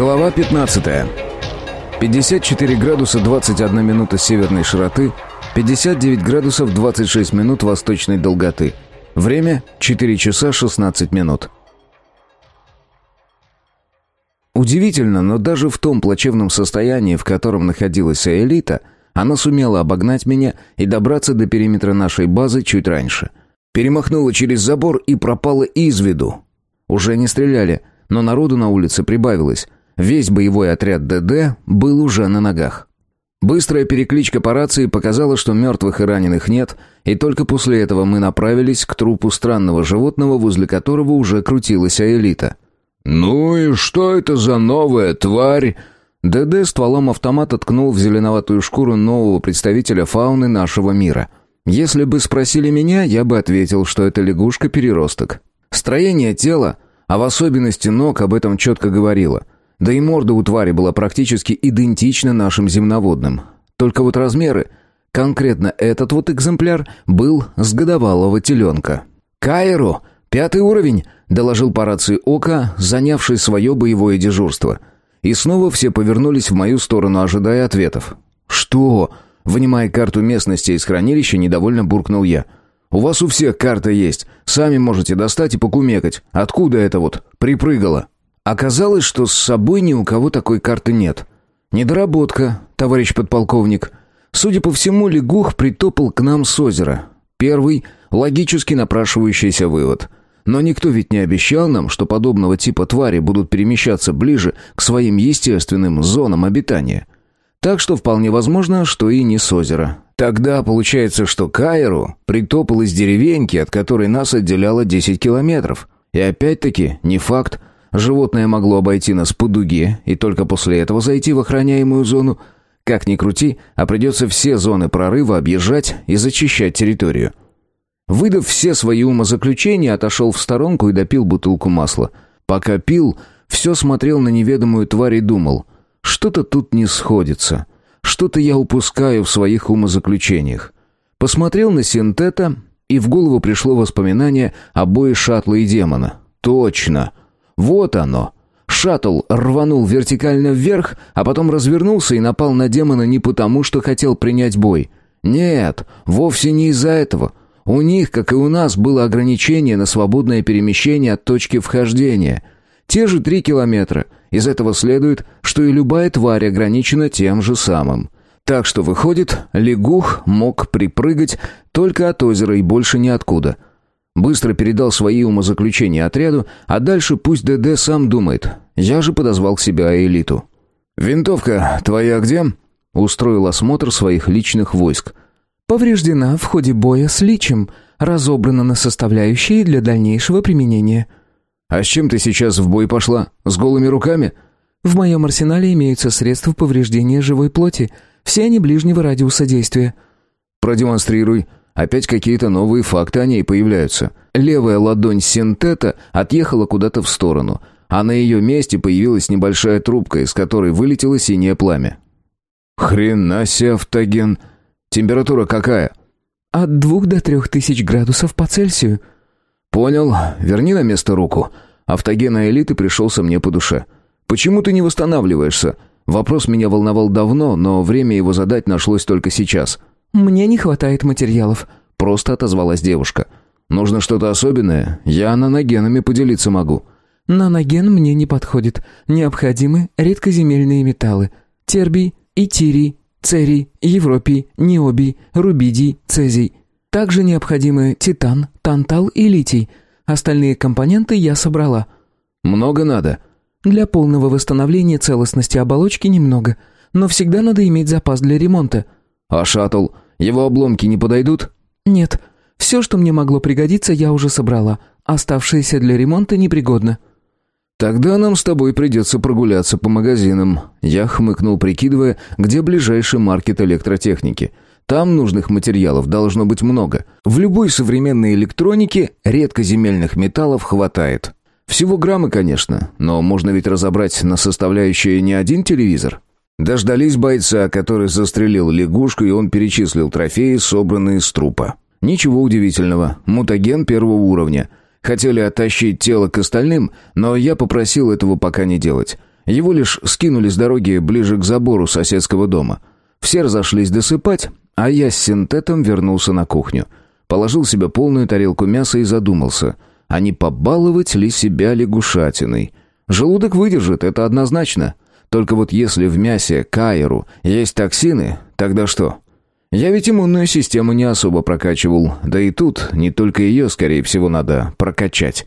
Глава 15. 54 градуса 21 минута северной широты, 59 градусов 26 минут восточной долготы. Время 4 часа 16 минут. Удивительно, но даже в том плачевном состоянии, в котором находилась элита, она сумела обогнать меня и добраться до периметра нашей базы чуть раньше. Перемахнула через забор и пропала из виду. Уже не стреляли, но народу на улице прибавилось. Весь боевой отряд ДД был уже на ногах. Быстрая перекличка по рации показала, что мертвых и раненых нет, и только после этого мы направились к трупу странного животного, возле которого уже крутилась Аэлита. «Ну и что это за новая тварь?» ДД стволом автомата ткнул в зеленоватую шкуру нового представителя фауны нашего мира. Если бы спросили меня, я бы ответил, что это лягушка-переросток. Строение тела, а в особенности ног, об этом четко говорило. Да и морда у твари была практически идентична нашим земноводным. Только вот размеры, конкретно этот вот экземпляр, был с годовалого теленка. «Кайру! Пятый уровень!» — доложил по рации Ока, занявший свое боевое дежурство. И снова все повернулись в мою сторону, ожидая ответов. «Что?» — вынимая карту местности из хранилища, недовольно буркнул я. «У вас у всех карта есть. Сами можете достать и покумекать. Откуда это вот припрыгало?» Оказалось, что с собой ни у кого такой карты нет. Недоработка, товарищ подполковник. Судя по всему, лягух притопал к нам с озера. Первый — логически напрашивающийся вывод. Но никто ведь не обещал нам, что подобного типа твари будут перемещаться ближе к своим естественным зонам обитания. Так что вполне возможно, что и не с озера. Тогда получается, что Кайру притопал из деревеньки, от которой нас отделяло 10 километров. И опять-таки, не факт, Животное могло обойти нас по дуге и только после этого зайти в охраняемую зону. Как ни крути, а придется все зоны прорыва объезжать и зачищать территорию. Выдав все свои умозаключения, отошел в сторонку и допил бутылку масла. Пока пил, все смотрел на неведомую тварь и думал, что-то тут не сходится. Что-то я упускаю в своих умозаключениях. Посмотрел на синтета, и в голову пришло воспоминание о бое шаттла и демона. Точно! Вот оно. Шаттл рванул вертикально вверх, а потом развернулся и напал на демона не потому, что хотел принять бой. Нет, вовсе не из-за этого. У них, как и у нас, было ограничение на свободное перемещение от точки вхождения. Те же три километра. Из этого следует, что и любая тварь ограничена тем же самым. Так что, выходит, лягух мог припрыгать только от озера и больше ниоткуда – Быстро передал свои умозаключения отряду, а дальше пусть ДД сам думает. Я же подозвал к себя элиту. «Винтовка твоя где?» Устроил осмотр своих личных войск. «Повреждена в ходе боя с личем, разобрана на составляющие для дальнейшего применения». «А с чем ты сейчас в бой пошла? С голыми руками?» «В моем арсенале имеются средства повреждения живой плоти. Все они ближнего радиуса действия». «Продемонстрируй». Опять какие-то новые факты о ней появляются. Левая ладонь синтета отъехала куда-то в сторону, а на ее месте появилась небольшая трубка, из которой вылетело синее пламя. «Хрена себе, автоген! Температура какая?» «От двух до трех тысяч градусов по Цельсию». «Понял. Верни на место руку». Автогена элиты пришелся мне по душе. «Почему ты не восстанавливаешься?» Вопрос меня волновал давно, но время его задать нашлось только сейчас. «Мне не хватает материалов», — просто отозвалась девушка. «Нужно что-то особенное? Я наногенами поделиться могу». «Наноген мне не подходит. Необходимы редкоземельные металлы. Тербий, итирий, церий, европий, необий, рубидий, цезий. Также необходимы титан, тантал и литий. Остальные компоненты я собрала». «Много надо?» «Для полного восстановления целостности оболочки немного, но всегда надо иметь запас для ремонта». «А шаттл? Его обломки не подойдут?» «Нет. Все, что мне могло пригодиться, я уже собрала. Оставшееся для ремонта непригодно». «Тогда нам с тобой придется прогуляться по магазинам». Я хмыкнул, прикидывая, где ближайший маркет электротехники. Там нужных материалов должно быть много. В любой современной электронике редкоземельных металлов хватает. Всего граммы, конечно, но можно ведь разобрать на составляющие не один телевизор. Дождались бойца, который застрелил лягушку, и он перечислил трофеи, собранные с трупа. Ничего удивительного, мутаген первого уровня. Хотели оттащить тело к остальным, но я попросил этого пока не делать. Его лишь скинули с дороги ближе к забору соседского дома. Все разошлись досыпать, а я с синтетом вернулся на кухню. Положил себе полную тарелку мяса и задумался, а не побаловать ли себя лягушатиной. Желудок выдержит, это однозначно. Только вот если в мясе кайру есть токсины, тогда что? Я ведь иммунную систему не особо прокачивал, да и тут не только ее, скорее всего, надо прокачать.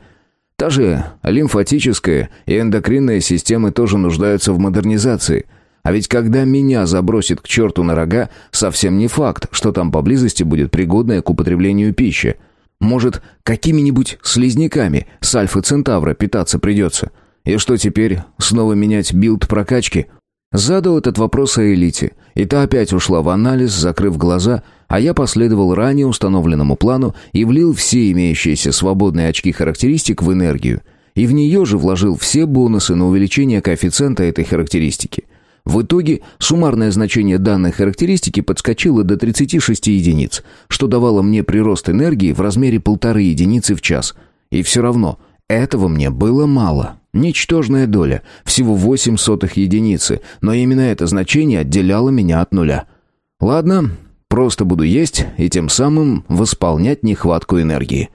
Та же лимфатическая и эндокринная системы тоже нуждаются в модернизации. А ведь когда меня забросит к черту на рога, совсем не факт, что там поблизости будет пригодная к употреблению пища. Может, какими-нибудь слизняками с альфа-центавра питаться придется. И что теперь, снова менять билд прокачки? Задал этот вопрос Аэлите, и та опять ушла в анализ, закрыв глаза, а я последовал ранее установленному плану и влил все имеющиеся свободные очки характеристик в энергию. И в нее же вложил все бонусы на увеличение коэффициента этой характеристики. В итоге суммарное значение данной характеристики подскочило до 36 единиц, что давало мне прирост энергии в размере полторы единицы в час. И все равно этого мне было мало. Ничтожная доля, всего восемь сотых единицы, но именно это значение отделяло меня от нуля. Ладно, просто буду есть и тем самым восполнять нехватку энергии.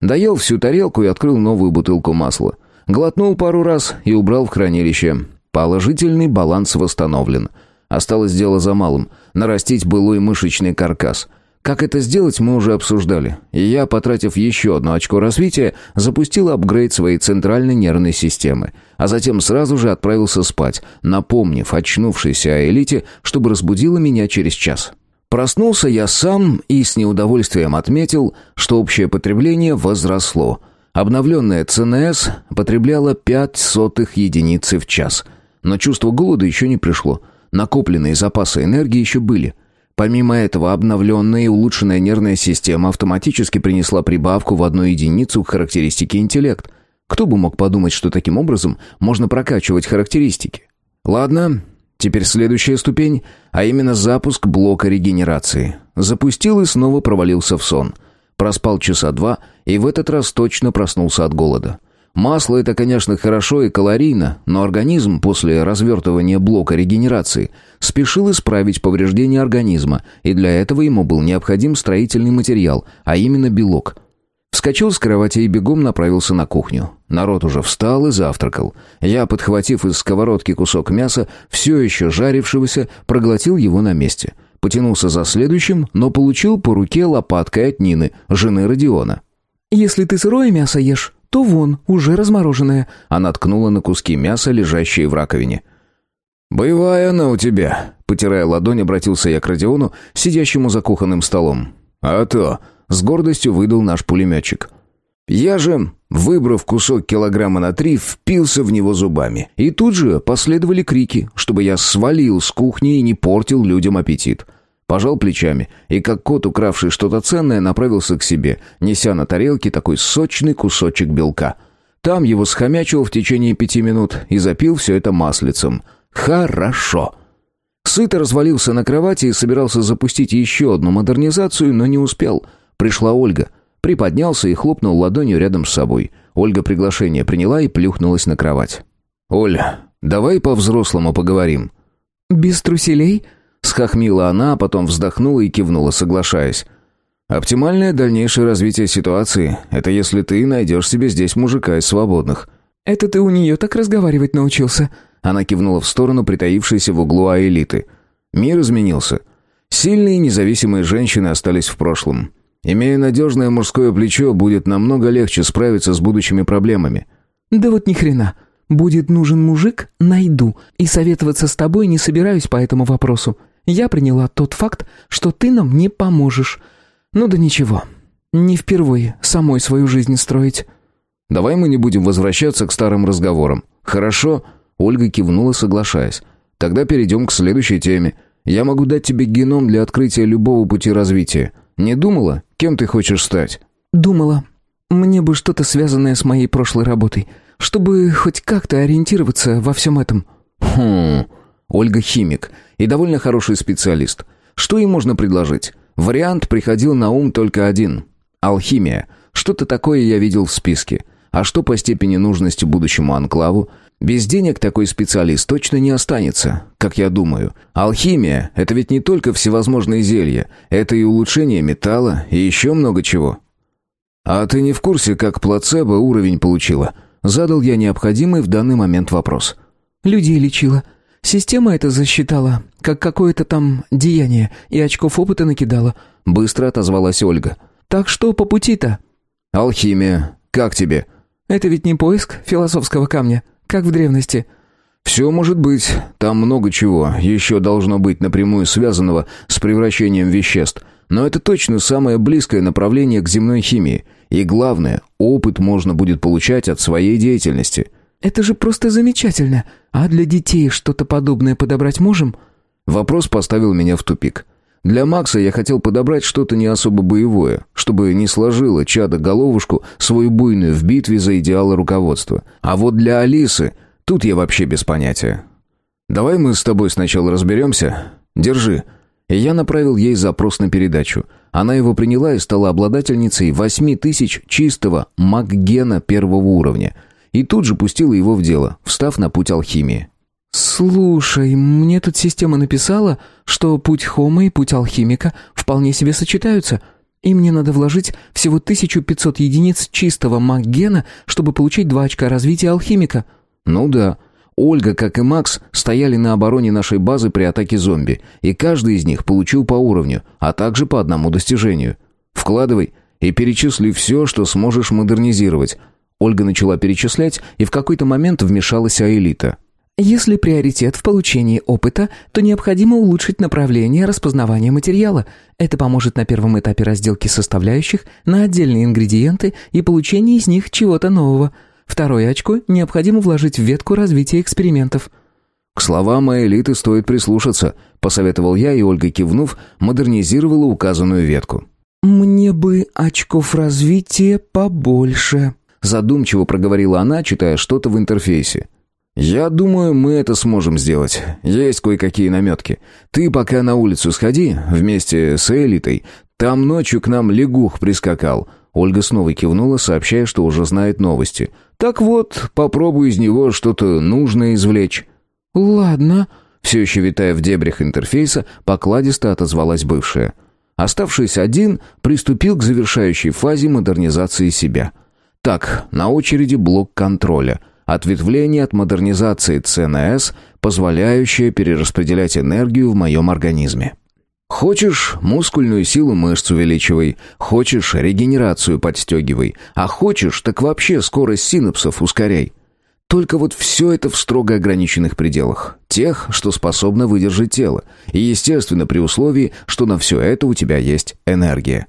Доел всю тарелку и открыл новую бутылку масла. Глотнул пару раз и убрал в хранилище. Положительный баланс восстановлен. Осталось дело за малым – нарастить былой мышечный каркас – как это сделать, мы уже обсуждали. И я, потратив еще одно очко развития, запустил апгрейд своей центральной нервной системы. А затем сразу же отправился спать, напомнив очнувшейся о элите, чтобы разбудила меня через час. Проснулся я сам и с неудовольствием отметил, что общее потребление возросло. Обновленная ЦНС потребляла 5 сотых единицы в час. Но чувство голода еще не пришло. Накопленные запасы энергии еще были – Помимо этого, обновленная и улучшенная нервная система автоматически принесла прибавку в одну единицу к характеристике интеллект. Кто бы мог подумать, что таким образом можно прокачивать характеристики? Ладно, теперь следующая ступень, а именно запуск блока регенерации. Запустил и снова провалился в сон. Проспал часа два и в этот раз точно проснулся от голода. Масло это, конечно, хорошо и калорийно, но организм после развертывания блока регенерации спешил исправить повреждения организма, и для этого ему был необходим строительный материал, а именно белок. Вскочил с кровати и бегом направился на кухню. Народ уже встал и завтракал. Я, подхватив из сковородки кусок мяса, все еще жарившегося, проглотил его на месте. Потянулся за следующим, но получил по руке лопаткой от Нины, жены Родиона. «Если ты сырое мясо ешь, то вон, уже размороженное». Она ткнула на куски мяса, лежащие в раковине. «Боевая она у тебя», — потирая ладонь, обратился я к Родиону, сидящему за кухонным столом. «А то», — с гордостью выдал наш пулеметчик. Я же, выбрав кусок килограмма на три, впился в него зубами. И тут же последовали крики, чтобы я свалил с кухни и не портил людям аппетит. Пожал плечами и, как кот, укравший что-то ценное, направился к себе, неся на тарелке такой сочный кусочек белка. Там его схомячил в течение пяти минут и запил все это маслицем. Хорошо. Сыто развалился на кровати и собирался запустить еще одну модернизацию, но не успел. Пришла Ольга. Приподнялся и хлопнул ладонью рядом с собой. Ольга приглашение приняла и плюхнулась на кровать. «Оля, давай по-взрослому поговорим». «Без труселей?» Схохмила она, а потом вздохнула и кивнула, соглашаясь. «Оптимальное дальнейшее развитие ситуации — это если ты найдешь себе здесь мужика из свободных». «Это ты у нее так разговаривать научился?» Она кивнула в сторону притаившейся в углу Аэлиты. «Мир изменился. Сильные независимые женщины остались в прошлом. Имея надежное мужское плечо, будет намного легче справиться с будущими проблемами». «Да вот ни хрена. Будет нужен мужик — найду. И советоваться с тобой не собираюсь по этому вопросу. Я приняла тот факт, что ты нам не поможешь. Ну да ничего. Не впервые самой свою жизнь строить. Давай мы не будем возвращаться к старым разговорам. Хорошо? Ольга кивнула, соглашаясь. Тогда перейдем к следующей теме. Я могу дать тебе геном для открытия любого пути развития. Не думала, кем ты хочешь стать? Думала. Мне бы что-то связанное с моей прошлой работой, чтобы хоть как-то ориентироваться во всем этом. Хм. Ольга химик и довольно хороший специалист. Что ей можно предложить? Вариант приходил на ум только один. Алхимия. Что-то такое я видел в списке. А что по степени нужности будущему анклаву? Без денег такой специалист точно не останется, как я думаю. Алхимия – это ведь не только всевозможные зелья, это и улучшение металла, и еще много чего. А ты не в курсе, как плацебо уровень получила? Задал я необходимый в данный момент вопрос. Людей лечила. Система это засчитала, как какое-то там деяние, и очков опыта накидала. Быстро отозвалась Ольга. Так что по пути-то? Алхимия. Как тебе? Это ведь не поиск философского камня как в древности». «Все может быть. Там много чего. Еще должно быть напрямую связанного с превращением веществ. Но это точно самое близкое направление к земной химии. И главное, опыт можно будет получать от своей деятельности». «Это же просто замечательно. А для детей что-то подобное подобрать можем?» Вопрос поставил меня в тупик. Для Макса я хотел подобрать что-то не особо боевое, чтобы не сложило чадо головушку свою буйную в битве за идеалы руководства. А вот для Алисы тут я вообще без понятия. «Давай мы с тобой сначала разберемся. Держи». И я направил ей запрос на передачу. Она его приняла и стала обладательницей восьми тысяч чистого макгена первого уровня. И тут же пустила его в дело, встав на путь алхимии. «Слушай, мне тут система написала, что путь Хома и путь алхимика вполне себе сочетаются, и мне надо вложить всего 1500 единиц чистого маггена, чтобы получить два очка развития алхимика». «Ну да». Ольга, как и Макс, стояли на обороне нашей базы при атаке зомби, и каждый из них получил по уровню, а также по одному достижению. «Вкладывай и перечисли все, что сможешь модернизировать». Ольга начала перечислять, и в какой-то момент вмешалась Аэлита – если приоритет в получении опыта, то необходимо улучшить направление распознавания материала. Это поможет на первом этапе разделки составляющих на отдельные ингредиенты и получения из них чего-то нового. Второе очко необходимо вложить в ветку развития экспериментов. «К словам элиты стоит прислушаться», — посоветовал я, и Ольга, кивнув, модернизировала указанную ветку. «Мне бы очков развития побольше», — задумчиво проговорила она, читая что-то в интерфейсе. «Я думаю, мы это сможем сделать. Есть кое-какие наметки. Ты пока на улицу сходи вместе с элитой. Там ночью к нам лягух прискакал». Ольга снова кивнула, сообщая, что уже знает новости. «Так вот, попробуй из него что-то нужное извлечь». «Ладно», — все еще витая в дебрях интерфейса, покладисто отозвалась бывшая. Оставшись один, приступил к завершающей фазе модернизации себя. Так, на очереди блок контроля — Ответвление от модернизации ЦНС, позволяющее перераспределять энергию в моем организме. Хочешь мускульную силу мышц увеличивай, хочешь регенерацию подстегивай, а хочешь так вообще скорость синапсов ускоряй. Только вот все это в строго ограниченных пределах, тех, что способно выдержать тело, и, естественно, при условии, что на все это у тебя есть энергия.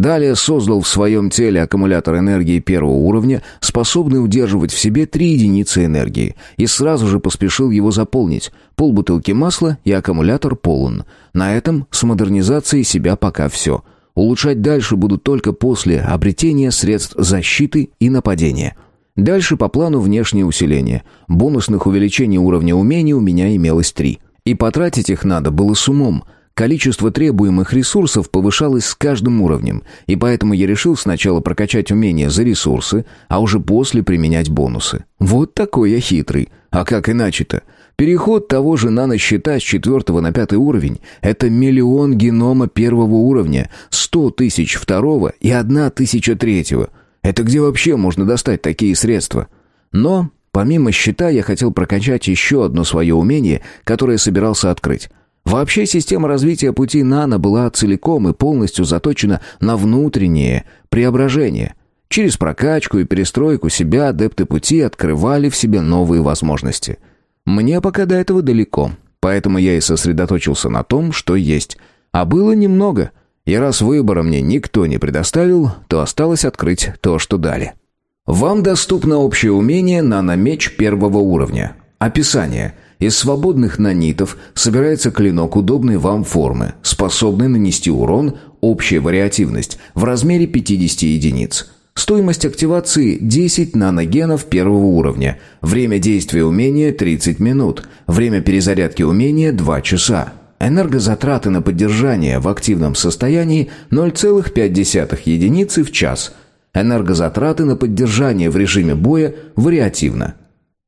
Далее создал в своем теле аккумулятор энергии первого уровня, способный удерживать в себе 3 единицы энергии, и сразу же поспешил его заполнить. Полбутылки масла и аккумулятор полон. На этом с модернизацией себя пока все. Улучшать дальше буду только после обретения средств защиты и нападения. Дальше по плану внешнее усиление. Бонусных увеличений уровня умений у меня имелось три. И потратить их надо было с умом – Количество требуемых ресурсов повышалось с каждым уровнем, и поэтому я решил сначала прокачать умения за ресурсы, а уже после применять бонусы. Вот такой я хитрый. А как иначе-то? Переход того же наносчета с четвертого на пятый уровень – это миллион генома первого уровня, сто тысяч второго и одна тысяча третьего. Это где вообще можно достать такие средства? Но, помимо щита, я хотел прокачать еще одно свое умение, которое собирался открыть. Вообще система развития пути нано была целиком и полностью заточена на внутреннее преображение. Через прокачку и перестройку себя адепты пути открывали в себе новые возможности. Мне пока до этого далеко, поэтому я и сосредоточился на том, что есть. А было немного. И раз выбора мне никто не предоставил, то осталось открыть то, что дали. Вам доступно общее умение «Наномеч» первого уровня. Описание – из свободных нанитов собирается клинок удобной вам формы, способный нанести урон, общая вариативность, в размере 50 единиц. Стоимость активации 10 наногенов первого уровня. Время действия умения 30 минут. Время перезарядки умения 2 часа. Энергозатраты на поддержание в активном состоянии 0,5 единицы в час. Энергозатраты на поддержание в режиме боя вариативно.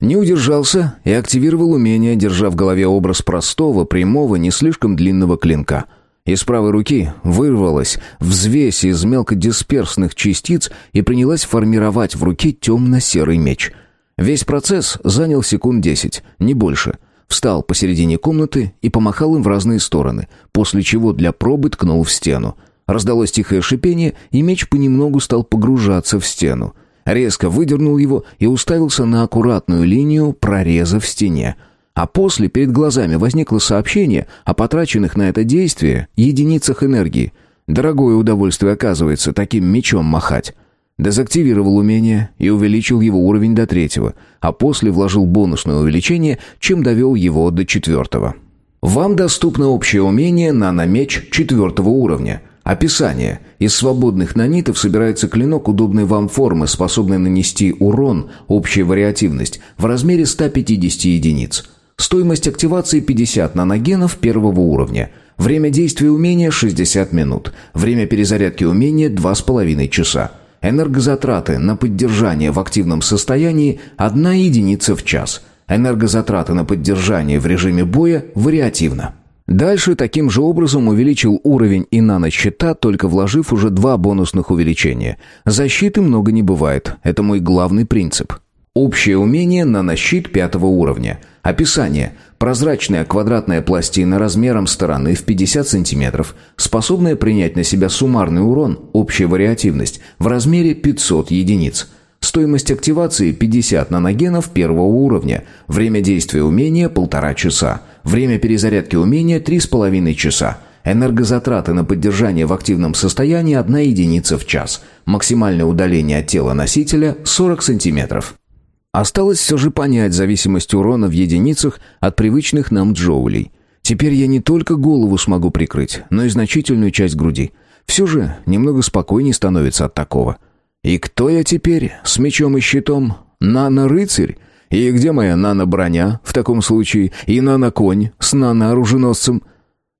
Не удержался и активировал умение, держа в голове образ простого, прямого, не слишком длинного клинка. Из правой руки вырвалась взвесь из мелкодисперсных частиц и принялась формировать в руке темно-серый меч. Весь процесс занял секунд десять, не больше. Встал посередине комнаты и помахал им в разные стороны, после чего для пробы ткнул в стену. Раздалось тихое шипение, и меч понемногу стал погружаться в стену. Резко выдернул его и уставился на аккуратную линию прореза в стене. А после перед глазами возникло сообщение о потраченных на это действие единицах энергии. Дорогое удовольствие оказывается таким мечом махать. Дезактивировал умение и увеличил его уровень до третьего, а после вложил бонусное увеличение, чем довел его до четвертого. Вам доступно общее умение «Наномеч» четвертого уровня – Описание. Из свободных нанитов собирается клинок удобной вам формы, способный нанести урон, общая вариативность, в размере 150 единиц. Стоимость активации 50 наногенов первого уровня. Время действия умения 60 минут. Время перезарядки умения 2,5 часа. Энергозатраты на поддержание в активном состоянии 1 единица в час. Энергозатраты на поддержание в режиме боя вариативно. Дальше таким же образом увеличил уровень и нано-щита, только вложив уже два бонусных увеличения. Защиты много не бывает, это мой главный принцип. Общее умение нанощит пятого уровня. Описание. Прозрачная квадратная пластина размером стороны в 50 см, способная принять на себя суммарный урон, общая вариативность, в размере 500 единиц. Стоимость активации 50 наногенов первого уровня. Время действия умения – полтора часа. Время перезарядки умения 3,5 часа. Энергозатраты на поддержание в активном состоянии 1 единица в час. Максимальное удаление от тела носителя 40 сантиметров. Осталось все же понять зависимость урона в единицах от привычных нам джоулей. Теперь я не только голову смогу прикрыть, но и значительную часть груди. Все же немного спокойнее становится от такого. И кто я теперь с мечом и щитом? Нано-рыцарь? И где моя нано-броня в таком случае? И нано-конь с нано-оруженосцем?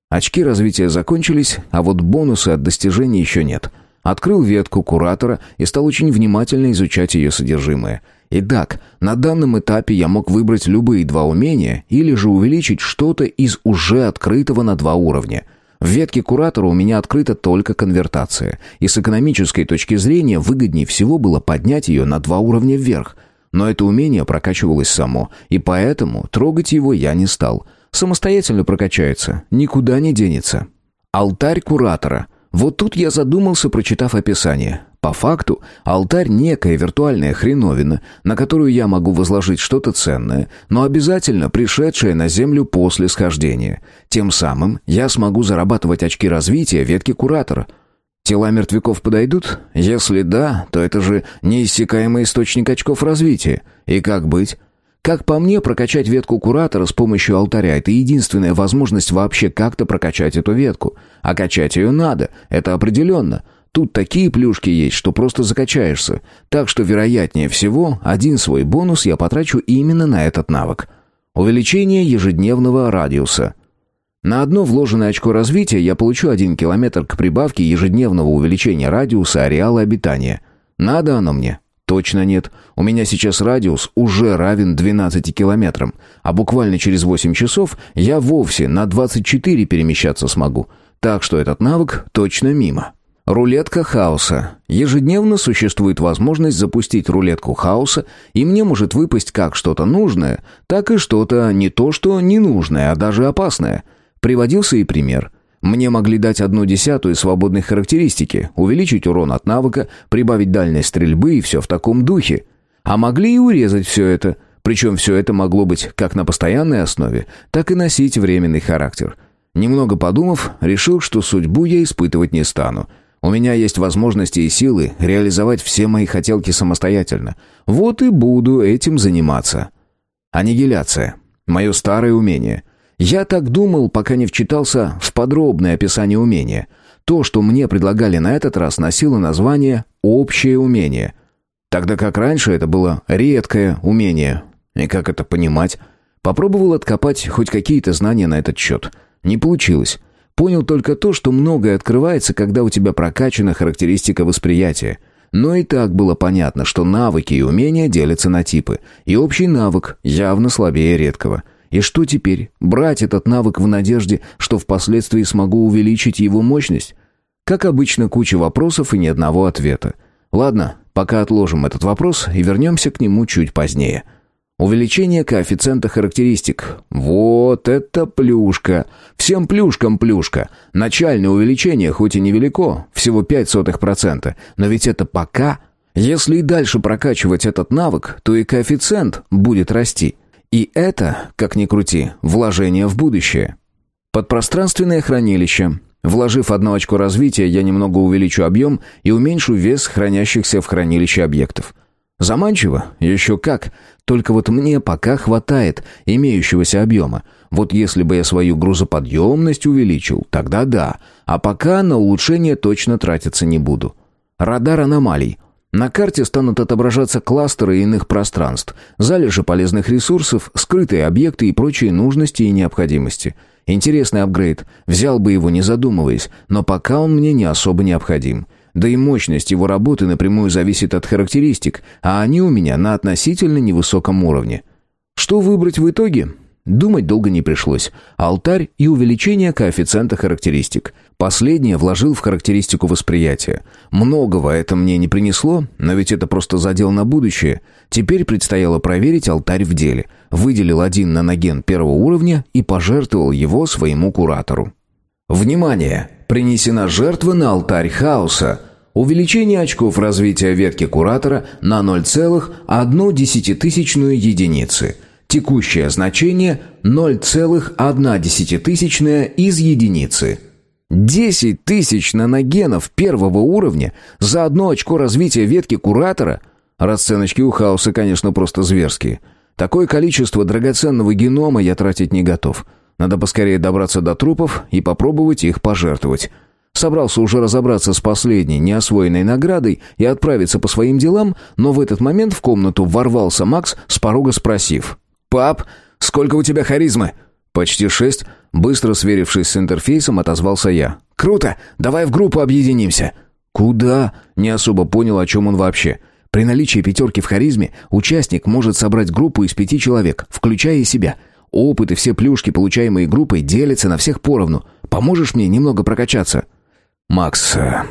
Очки развития закончились, а вот бонусы от достижений еще нет. Открыл ветку куратора и стал очень внимательно изучать ее содержимое. Итак, на данном этапе я мог выбрать любые два умения или же увеличить что-то из уже открытого на два уровня. В ветке куратора у меня открыта только конвертация, и с экономической точки зрения выгоднее всего было поднять ее на два уровня вверх – но это умение прокачивалось само, и поэтому трогать его я не стал. Самостоятельно прокачается, никуда не денется. Алтарь куратора. Вот тут я задумался, прочитав описание. По факту, алтарь — некая виртуальная хреновина, на которую я могу возложить что-то ценное, но обязательно пришедшее на Землю после схождения. Тем самым я смогу зарабатывать очки развития ветки куратора — Тела мертвяков подойдут? Если да, то это же неиссякаемый источник очков развития. И как быть? Как по мне, прокачать ветку куратора с помощью алтаря – это единственная возможность вообще как-то прокачать эту ветку. А качать ее надо, это определенно. Тут такие плюшки есть, что просто закачаешься. Так что, вероятнее всего, один свой бонус я потрачу именно на этот навык. Увеличение ежедневного радиуса – на одно вложенное очко развития я получу один километр к прибавке ежедневного увеличения радиуса ареала обитания. Надо оно мне? Точно нет. У меня сейчас радиус уже равен 12 километрам, а буквально через 8 часов я вовсе на 24 перемещаться смогу. Так что этот навык точно мимо. Рулетка хаоса. Ежедневно существует возможность запустить рулетку хаоса, и мне может выпасть как что-то нужное, так и что-то не то, что ненужное, а даже опасное. Приводился и пример. Мне могли дать одну десятую свободной характеристики, увеличить урон от навыка, прибавить дальность стрельбы и все в таком духе. А могли и урезать все это. Причем все это могло быть как на постоянной основе, так и носить временный характер. Немного подумав, решил, что судьбу я испытывать не стану. У меня есть возможности и силы реализовать все мои хотелки самостоятельно. Вот и буду этим заниматься. Аннигиляция. Мое старое умение — я так думал, пока не вчитался в подробное описание умения. То, что мне предлагали на этот раз, носило название «общее умение». Тогда как раньше это было редкое умение. И как это понимать? Попробовал откопать хоть какие-то знания на этот счет. Не получилось. Понял только то, что многое открывается, когда у тебя прокачана характеристика восприятия. Но и так было понятно, что навыки и умения делятся на типы, и общий навык явно слабее редкого. И что теперь? Брать этот навык в надежде, что впоследствии смогу увеличить его мощность? Как обычно, куча вопросов и ни одного ответа. Ладно, пока отложим этот вопрос и вернемся к нему чуть позднее. Увеличение коэффициента характеристик. Вот это плюшка. Всем плюшкам плюшка. Начальное увеличение хоть и невелико, всего 0,05%, но ведь это пока. Если и дальше прокачивать этот навык, то и коэффициент будет расти. И это, как ни крути, вложение в будущее. Подпространственное хранилище. Вложив одно очко развития, я немного увеличу объем и уменьшу вес хранящихся в хранилище объектов. Заманчиво? Еще как. Только вот мне пока хватает имеющегося объема. Вот если бы я свою грузоподъемность увеличил, тогда да. А пока на улучшение точно тратиться не буду. Радар аномалий. На карте станут отображаться кластеры иных пространств, залежи полезных ресурсов, скрытые объекты и прочие нужности и необходимости. Интересный апгрейд. Взял бы его не задумываясь, но пока он мне не особо необходим. Да и мощность его работы напрямую зависит от характеристик, а они у меня на относительно невысоком уровне. Что выбрать в итоге? Думать долго не пришлось. Алтарь и увеличение коэффициента характеристик. Последнее вложил в характеристику восприятия. Многого это мне не принесло, но ведь это просто задел на будущее. Теперь предстояло проверить алтарь в деле. Выделил один наноген первого уровня и пожертвовал его своему куратору. Внимание! Принесена жертва на алтарь хаоса. Увеличение очков развития ветки Куратора на 0,1 десятитысячную единицы. Текущее значение 0,1 из единицы. 10 тысяч наногенов первого уровня за одно очко развития ветки Куратора? Расценочки у хаоса, конечно, просто зверские. Такое количество драгоценного генома я тратить не готов. Надо поскорее добраться до трупов и попробовать их пожертвовать. Собрался уже разобраться с последней неосвоенной наградой и отправиться по своим делам, но в этот момент в комнату ворвался Макс, с порога спросив. «Пап, сколько у тебя харизмы?» «Почти шесть». Быстро сверившись с интерфейсом, отозвался я. «Круто! Давай в группу объединимся!» «Куда?» Не особо понял, о чем он вообще. При наличии пятерки в харизме участник может собрать группу из пяти человек, включая и себя – Опыт и все плюшки, получаемые группой, делятся на всех поровну. Поможешь мне немного прокачаться?» «Макс, э,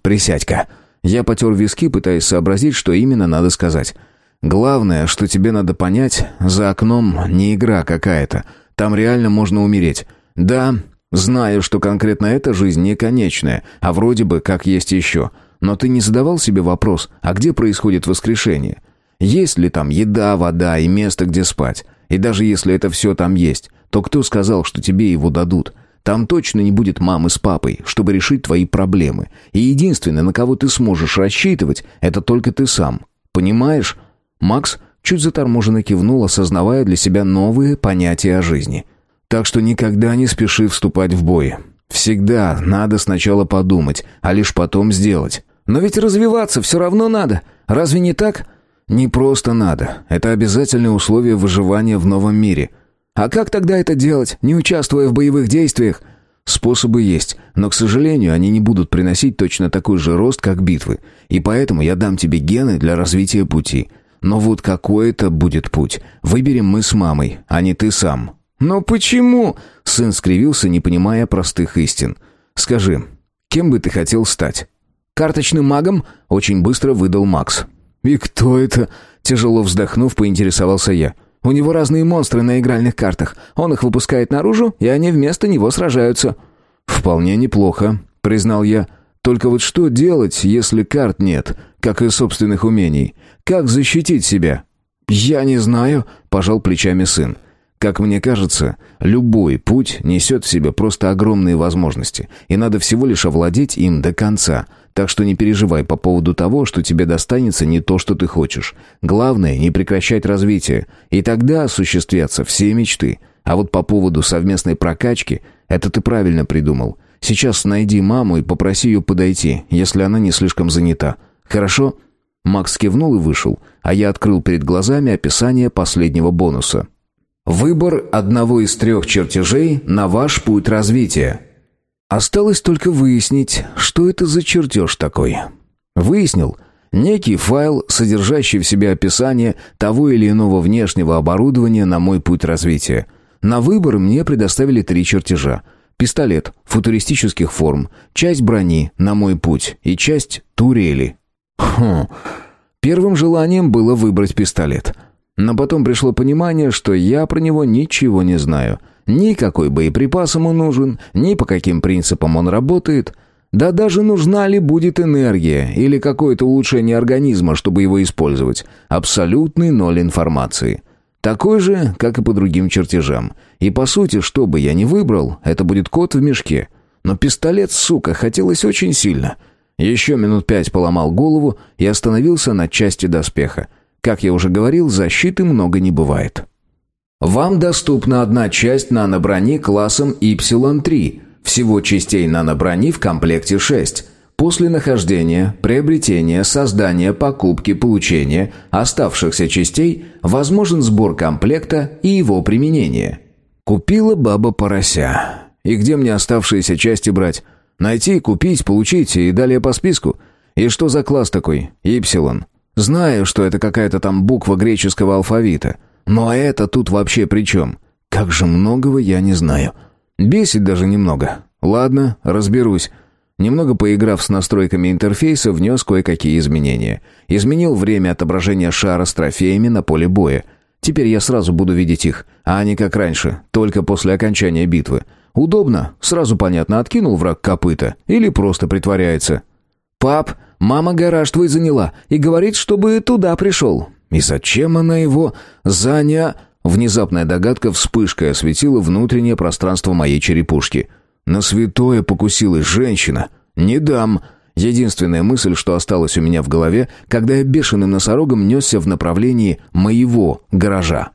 присядь-ка». Я потер виски, пытаясь сообразить, что именно надо сказать. «Главное, что тебе надо понять, за окном не игра какая-то. Там реально можно умереть. Да, знаю, что конкретно эта жизнь не конечная, а вроде бы как есть еще. Но ты не задавал себе вопрос, а где происходит воскрешение? Есть ли там еда, вода и место, где спать? И даже если это все там есть, то кто сказал, что тебе его дадут? Там точно не будет мамы с папой, чтобы решить твои проблемы. И единственное, на кого ты сможешь рассчитывать, это только ты сам. Понимаешь? Макс чуть заторможенно кивнул, осознавая для себя новые понятия о жизни. Так что никогда не спеши вступать в бой. Всегда надо сначала подумать, а лишь потом сделать. Но ведь развиваться все равно надо. Разве не так? Не просто надо. Это обязательное условие выживания в новом мире. А как тогда это делать, не участвуя в боевых действиях? Способы есть, но, к сожалению, они не будут приносить точно такой же рост, как битвы. И поэтому я дам тебе гены для развития пути. Но вот какой это будет путь? Выберем мы с мамой, а не ты сам. Но почему? Сын скривился, не понимая простых истин. Скажи, кем бы ты хотел стать? Карточным магом? Очень быстро выдал Макс. «И кто это?» Тяжело вздохнув, поинтересовался я. «У него разные монстры на игральных картах. Он их выпускает наружу, и они вместо него сражаются». «Вполне неплохо», — признал я. «Только вот что делать, если карт нет, как и собственных умений? Как защитить себя?» «Я не знаю», — пожал плечами сын. Как мне кажется, любой путь несет в себе просто огромные возможности, и надо всего лишь овладеть им до конца. Так что не переживай по поводу того, что тебе достанется не то, что ты хочешь. Главное, не прекращать развитие, и тогда осуществятся все мечты. А вот по поводу совместной прокачки, это ты правильно придумал. Сейчас найди маму и попроси ее подойти, если она не слишком занята. Хорошо?» Макс кивнул и вышел, а я открыл перед глазами описание последнего бонуса – Выбор одного из трех чертежей на ваш путь развития. Осталось только выяснить, что это за чертеж такой. Выяснил. Некий файл, содержащий в себе описание того или иного внешнего оборудования на мой путь развития. На выбор мне предоставили три чертежа. Пистолет футуристических форм, часть брони на мой путь и часть турели. Хм. Первым желанием было выбрать пистолет. Но потом пришло понимание, что я про него ничего не знаю. Ни какой боеприпас ему нужен, ни по каким принципам он работает. Да даже нужна ли будет энергия или какое-то улучшение организма, чтобы его использовать. Абсолютный ноль информации. Такой же, как и по другим чертежам. И по сути, что бы я ни выбрал, это будет кот в мешке. Но пистолет, сука, хотелось очень сильно. Еще минут пять поломал голову и остановился на части доспеха. Как я уже говорил, защиты много не бывает. Вам доступна одна часть наноброни классом Y3. Всего частей наноброни в комплекте 6. После нахождения, приобретения, создания, покупки, получения оставшихся частей возможен сбор комплекта и его применение. Купила баба порося. И где мне оставшиеся части брать? Найти, купить, получить и далее по списку? И что за класс такой? Ипсилон. Знаю, что это какая-то там буква греческого алфавита. Но это тут вообще при чем? Как же многого я не знаю. Бесит даже немного. Ладно, разберусь. Немного поиграв с настройками интерфейса, внес кое-какие изменения. Изменил время отображения шара с трофеями на поле боя. Теперь я сразу буду видеть их, а не как раньше, только после окончания битвы. Удобно, сразу понятно, откинул враг копыта или просто притворяется. «Пап, мама гараж твой заняла и говорит, чтобы туда пришел». «И зачем она его заня...» Внезапная догадка вспышкой осветила внутреннее пространство моей черепушки – на святое покусилась женщина. Не дам. Единственная мысль, что осталась у меня в голове, когда я бешеным носорогом несся в направлении моего гаража.